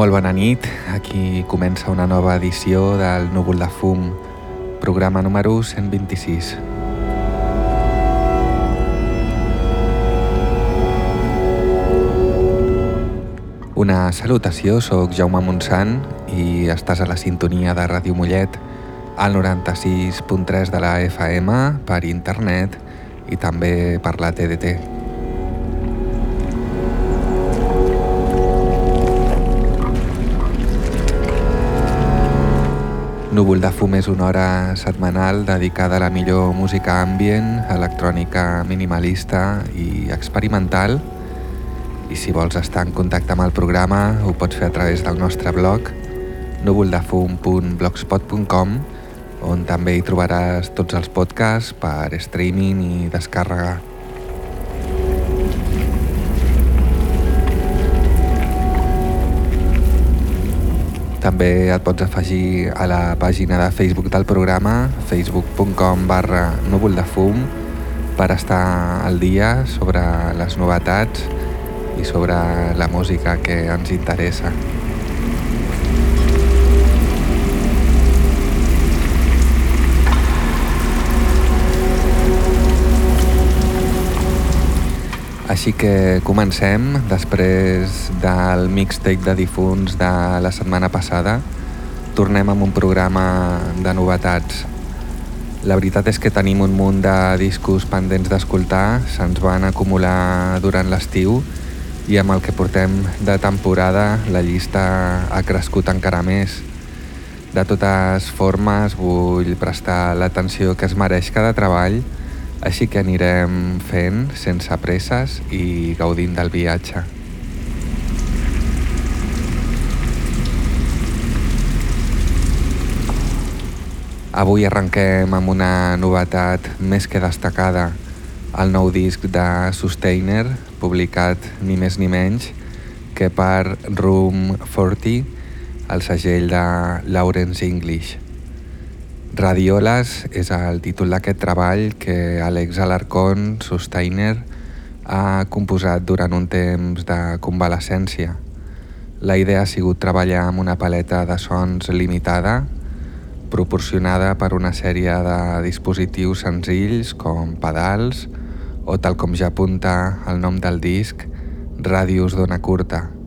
Molt bona nit, aquí comença una nova edició del Núvol de Fum, programa número 126. Una salutació, sóc Jaume Montsant i estàs a la sintonia de Ràdio Mollet al 96.3 de la FM per internet i també per la TDT. Núvol de fum és una hora setmanal dedicada a la millor música ambient, electrònica minimalista i experimental. I si vols estar en contacte amb el programa ho pots fer a través del nostre blog núvoldefum.blogspot.com on també hi trobaràs tots els podcasts per streaming i descàrrega. També et pots afegir a la pàgina de Facebook del programa, facebook.com barra núvol de fum, per estar al dia sobre les novetats i sobre la música que ens interessa. Així que comencem, després del mixtape de difunts de la setmana passada, tornem amb un programa de novetats. La veritat és que tenim un munt de discos pendents d'escoltar, se'ns van acumular durant l'estiu i amb el que portem de temporada la llista ha crescut encara més. De totes formes, vull prestar l'atenció que es mereix cada treball així que anirem fent sense presses i gaudint del viatge. Avui arrenquem amb una novetat més que destacada, el nou disc de Sustainer, publicat ni més ni menys que per Room 40, el segell de Lawrence English. Radioles és el títol d'aquest treball que Alex Alarcón Sustainer ha composat durant un temps de convalescència. La idea ha sigut treballar amb una paleta de sons limitada, proporcionada per una sèrie de dispositius senzills com pedals o tal com ja apunta el nom del disc, ràdios d'ona curta.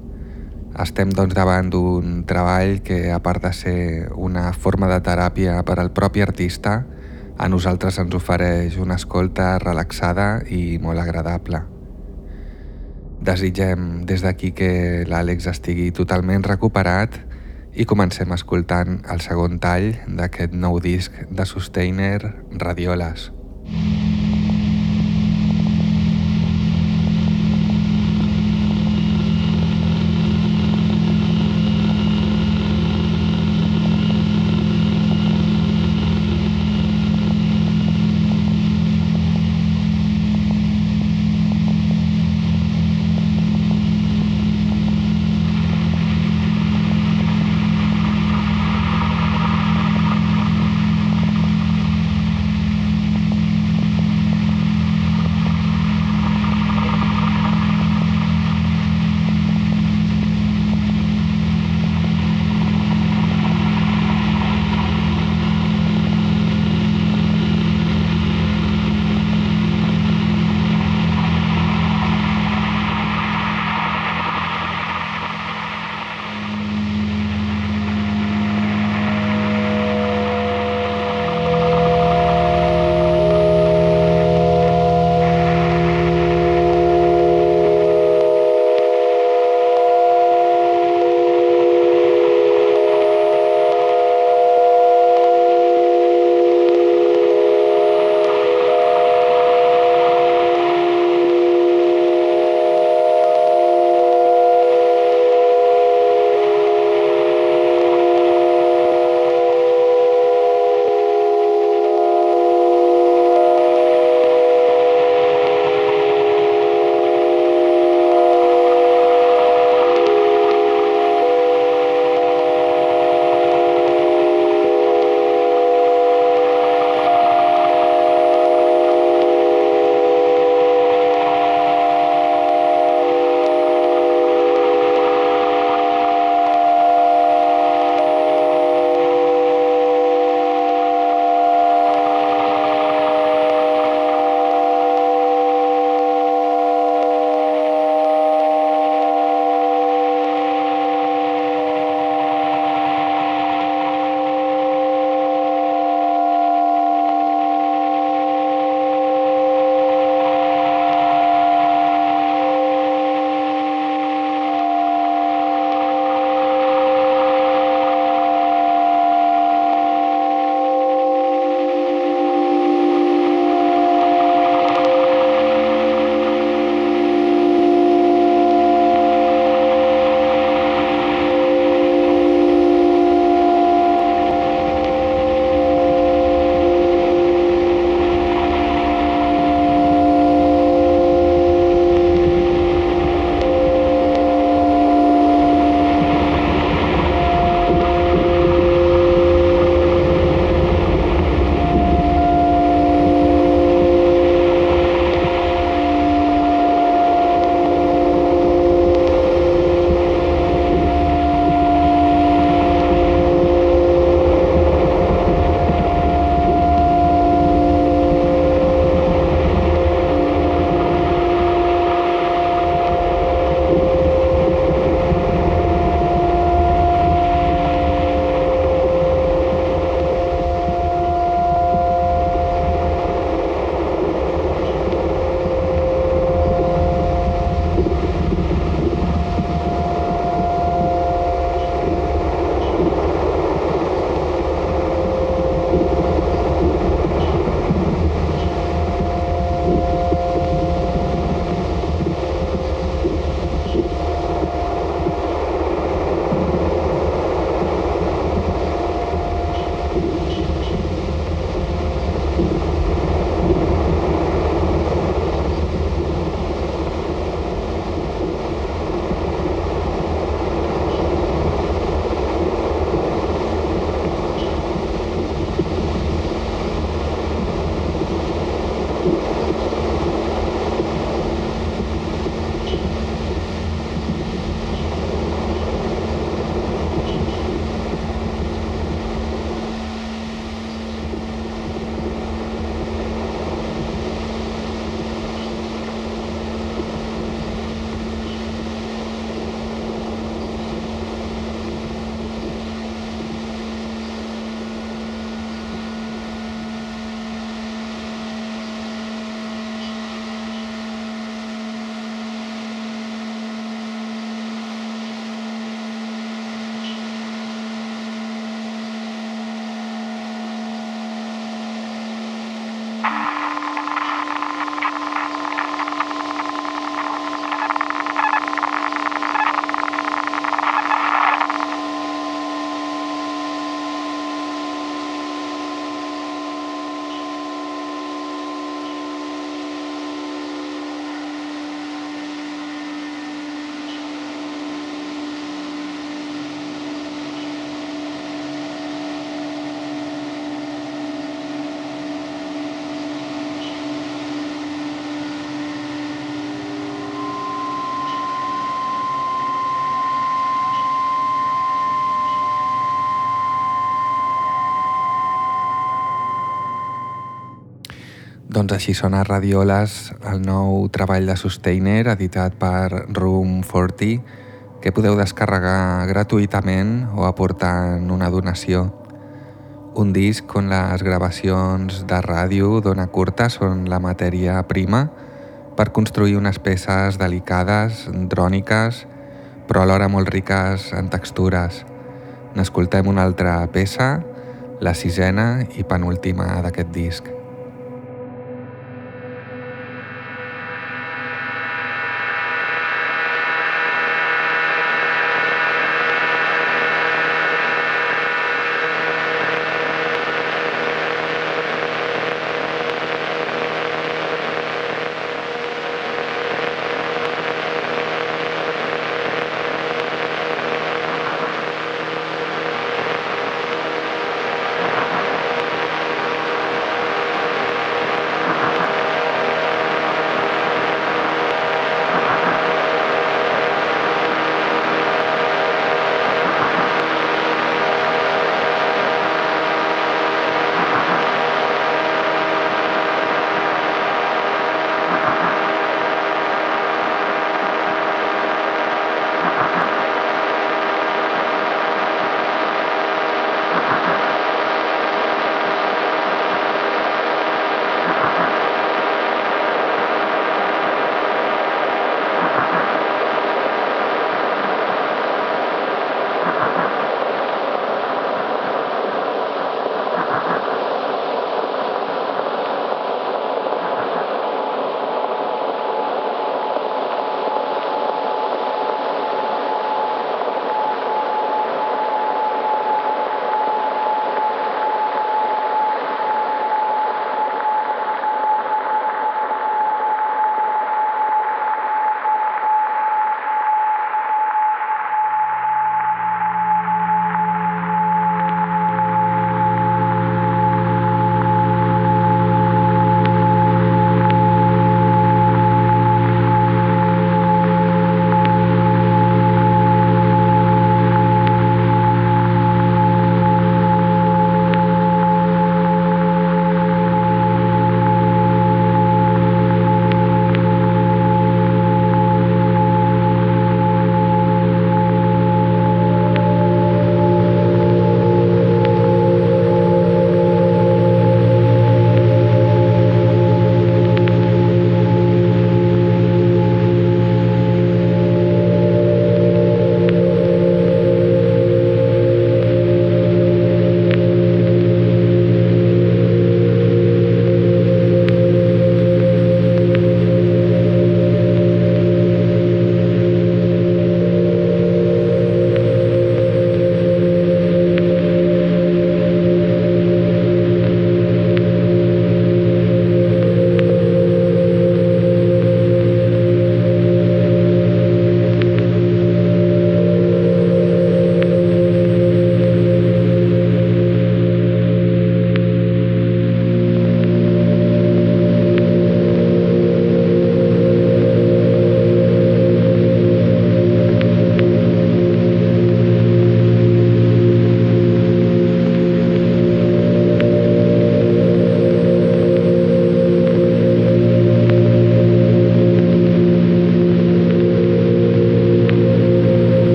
Estem doncs davant d'un treball que, a part de ser una forma de teràpia per al propi artista, a nosaltres ens ofereix una escolta relaxada i molt agradable. Desitgem des d'aquí que l'Àlex estigui totalment recuperat i comencem escoltant el segon tall d'aquest nou disc de Sustainer Radioles. Mm. Doncs així sona Radioles, el nou treball de Sustainer editat per Room 40 que podeu descarregar gratuïtament o aportant una donació. Un disc on les gravacions de ràdio d'ona curta són la matèria prima per construir unes peces delicades, dròniques, però alhora molt riques en textures. N'escoltem una altra peça, la sisena i penúltima d'aquest disc.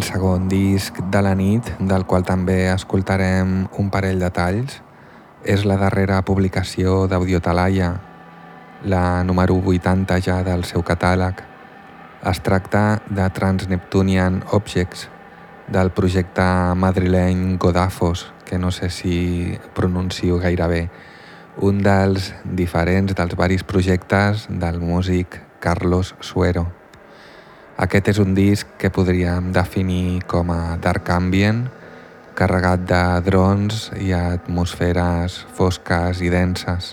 El segon disc de la nit, del qual també escoltarem un parell de talls, és la darrera publicació d'Audiotalaia, la número 80 ja del seu catàleg. Es tracta de Transneptunian Objects, del projecte madrileny Godafos, que no sé si pronuncio gaire bé, un dels diferents dels varis projectes del músic Carlos Suero. Aquest és un disc que podríem definir com a dark ambient, carregat de drons i atmosferes fosques i denses.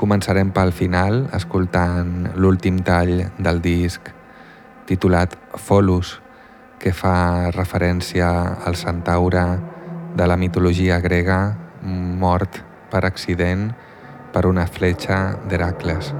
Començarem pel final escoltant l'últim tall del disc titulat Folus, que fa referència al centaure de la mitologia grega mort per accident per una fletxa d'Heracles.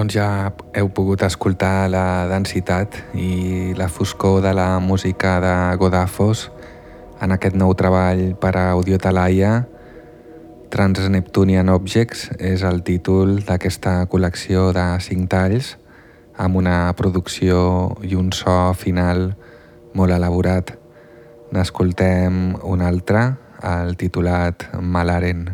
Doncs ja heu pogut escoltar la densitat i la foscor de la música de Godafos en aquest nou treball per a Audio Talaia. Transneptunian Objects és el títol d'aquesta col·lecció de cinc talls amb una producció i un so final molt elaborat. N'escoltem un altre, el titulat Malaren.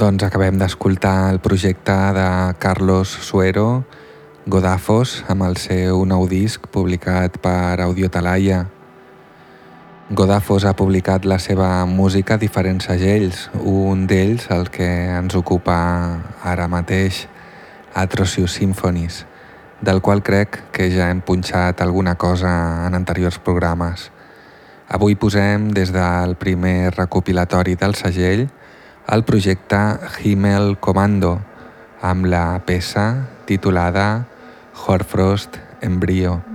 Doncs acabem d'escoltar el projecte de Carlos Suero, Godafos, amb el seu nou disc publicat per Audiotalaia. Godafos ha publicat la seva música a diferents segells, un d'ells el que ens ocupa ara mateix, Atrocious Symphonies, del qual crec que ja hem punxat alguna cosa en anteriors programes. Avui posem des del primer recopilatori del segell el projecte Himmel Commando amb la peça titulada Horfrost Embryo.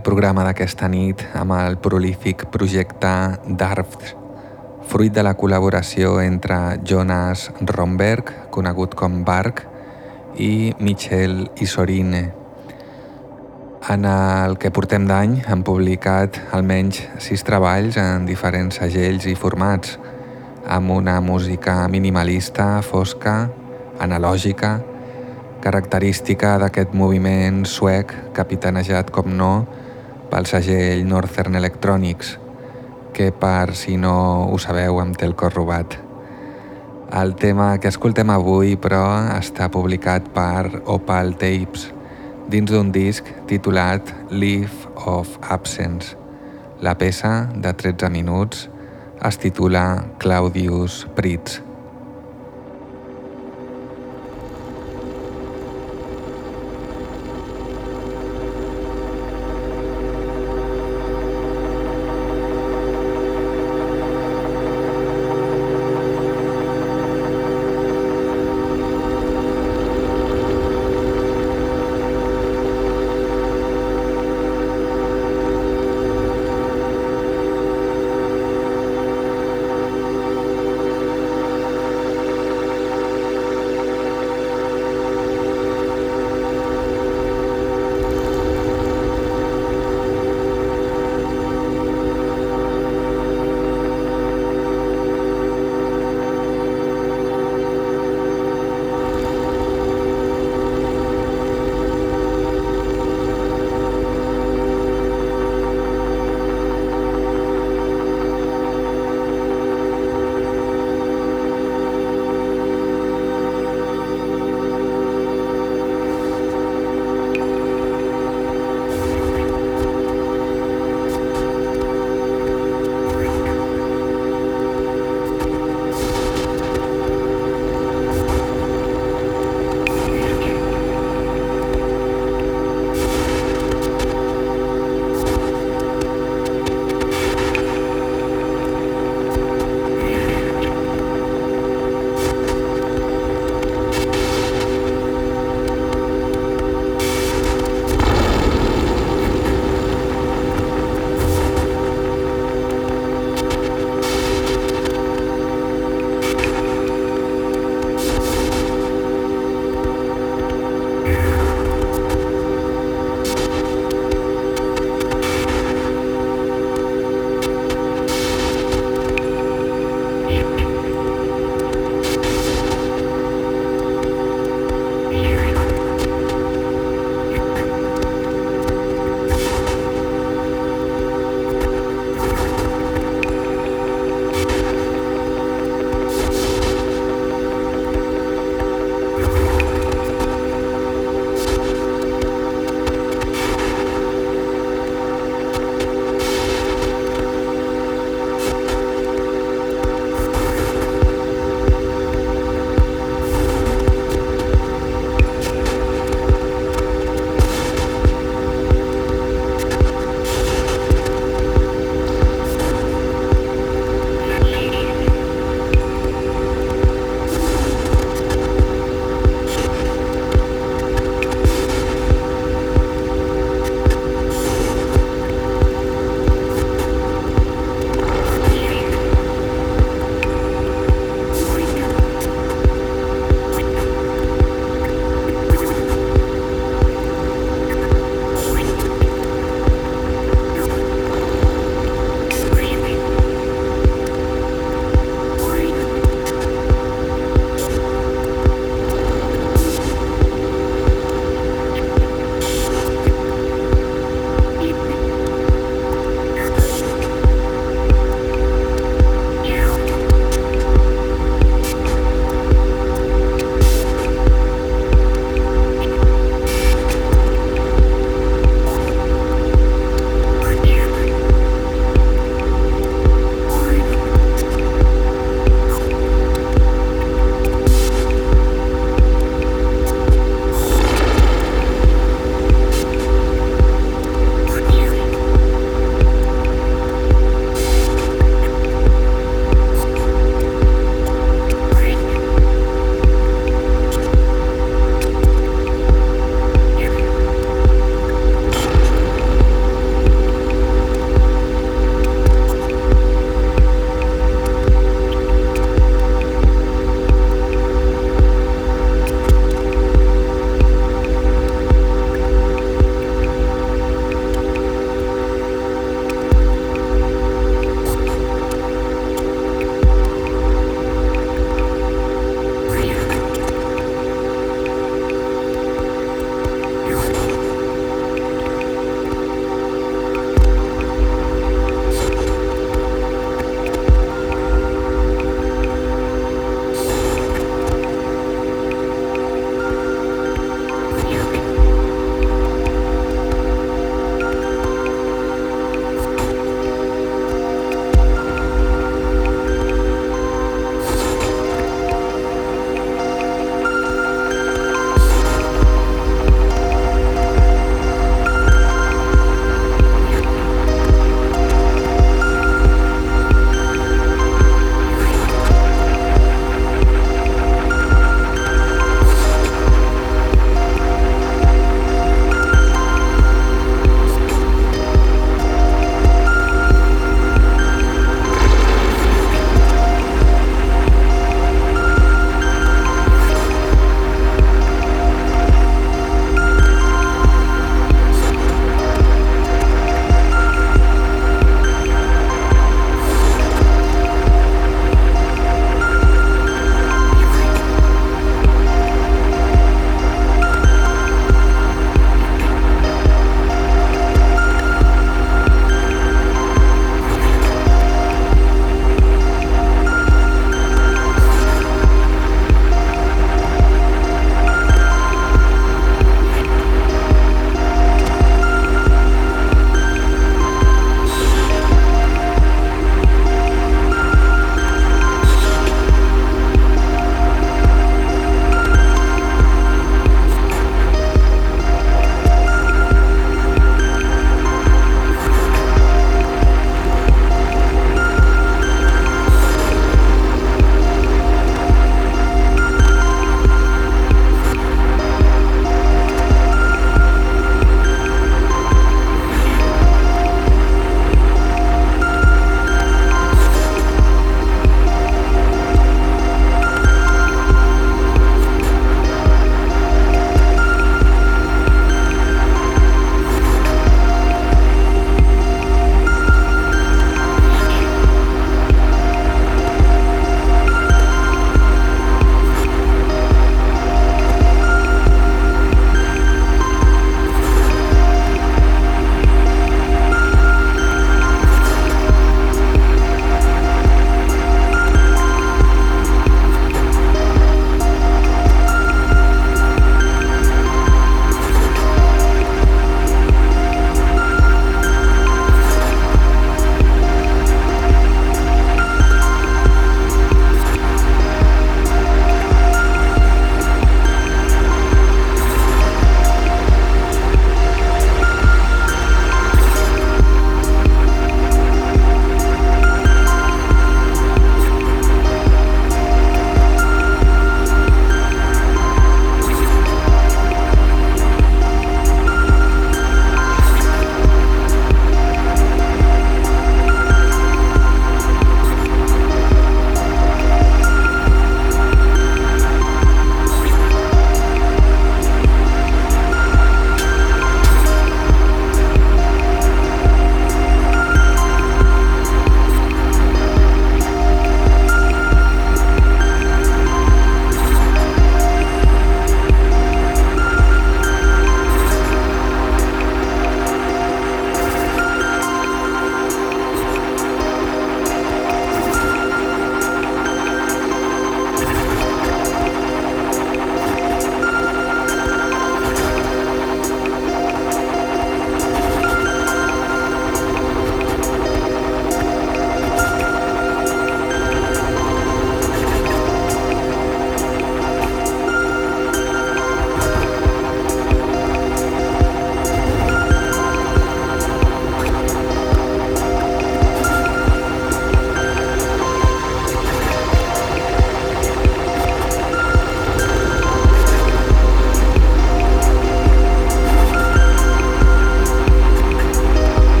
El programa d'aquesta nit amb el prolífic projecte DARFT, fruit de la col·laboració entre Jonas Romberg, conegut com Bark, i Michel Isorine. En el que portem d'any han publicat almenys sis treballs en diferents segells i formats, amb una música minimalista, fosca, analògica, característica d'aquest moviment suec capitanejat, com no, pel segell Northern Electronics, que per si no ho sabeu em té el cor robat. El tema que escoltem avui, però, està publicat per Opal Tapes, dins d'un disc titulat Leaf of Absence. La peça, de 13 minuts, es titula Claudius Pritz.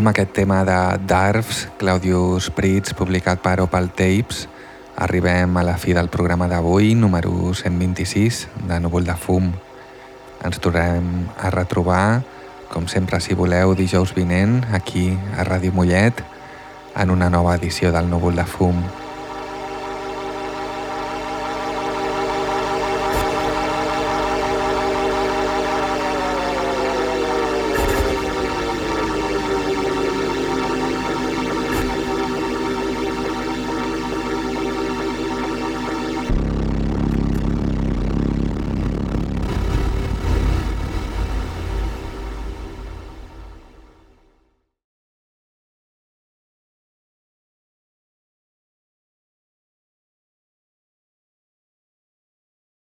Amb aquest tema de Darfs, Claudius Pritz, publicat per Opal Tapes, arribem a la fi del programa d'avui, número 126, de Núvol de Fum. Ens tornem a retrobar, com sempre si voleu, dijous vinent, aquí a Ràdio Mollet, en una nova edició del Núvol de Fum.